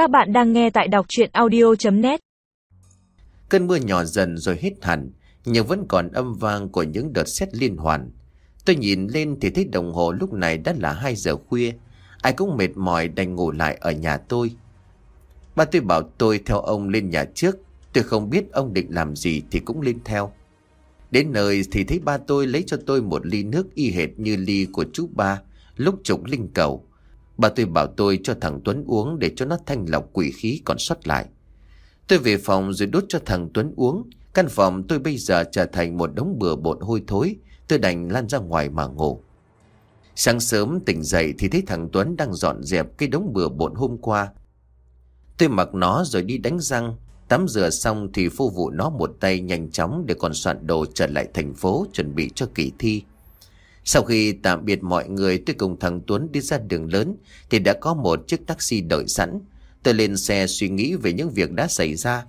Các bạn đang nghe tại đọc chuyện audio.net Cơn mưa nhỏ dần rồi hết hẳn, nhưng vẫn còn âm vang của những đợt sét liên hoàn. Tôi nhìn lên thì thấy đồng hồ lúc này đã là 2 giờ khuya. Ai cũng mệt mỏi đành ngủ lại ở nhà tôi. Ba tôi bảo tôi theo ông lên nhà trước. Tôi không biết ông định làm gì thì cũng lên theo. Đến nơi thì thấy ba tôi lấy cho tôi một ly nước y hệt như ly của chú ba lúc trục linh cầu. Bà tôi bảo tôi cho thằng Tuấn uống để cho nó thanh lọc quỷ khí còn sót lại. Tôi về phòng rồi đốt cho thằng Tuấn uống. Căn phòng tôi bây giờ trở thành một đống bừa bộn hôi thối. Tôi đành lan ra ngoài mà ngủ. Sáng sớm tỉnh dậy thì thấy thằng Tuấn đang dọn dẹp cái đống bừa bộn hôm qua. Tôi mặc nó rồi đi đánh răng. Tắm rửa xong thì phu vụ nó một tay nhanh chóng để còn soạn đồ trở lại thành phố chuẩn bị cho kỳ thi. Sau khi tạm biệt mọi người tôi cùng thằng Tuấn đi ra đường lớn, thì đã có một chiếc taxi đợi sẵn. Tôi lên xe suy nghĩ về những việc đã xảy ra.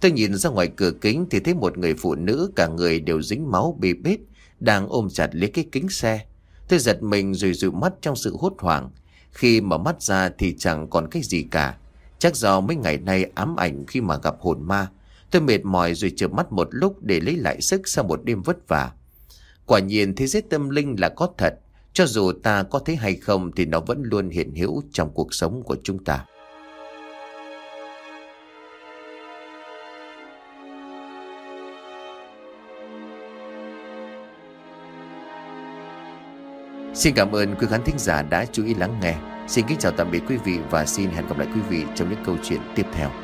Tôi nhìn ra ngoài cửa kính thì thấy một người phụ nữ cả người đều dính máu bê bết, đang ôm chặt lấy cái kính xe. Tôi giật mình rồi dụi mắt trong sự hốt hoảng. Khi mở mắt ra thì chẳng còn cái gì cả. Chắc do mấy ngày nay ám ảnh khi mà gặp hồn ma. Tôi mệt mỏi rồi chợp mắt một lúc để lấy lại sức sau một đêm vất vả. Quả nhiên thế giới tâm linh là có thật. Cho dù ta có thấy hay không thì nó vẫn luôn hiện hữu trong cuộc sống của chúng ta. Xin cảm ơn quý khán thính giả đã chú ý lắng nghe. Xin kính chào tạm biệt quý vị và xin hẹn gặp lại quý vị trong những câu chuyện tiếp theo.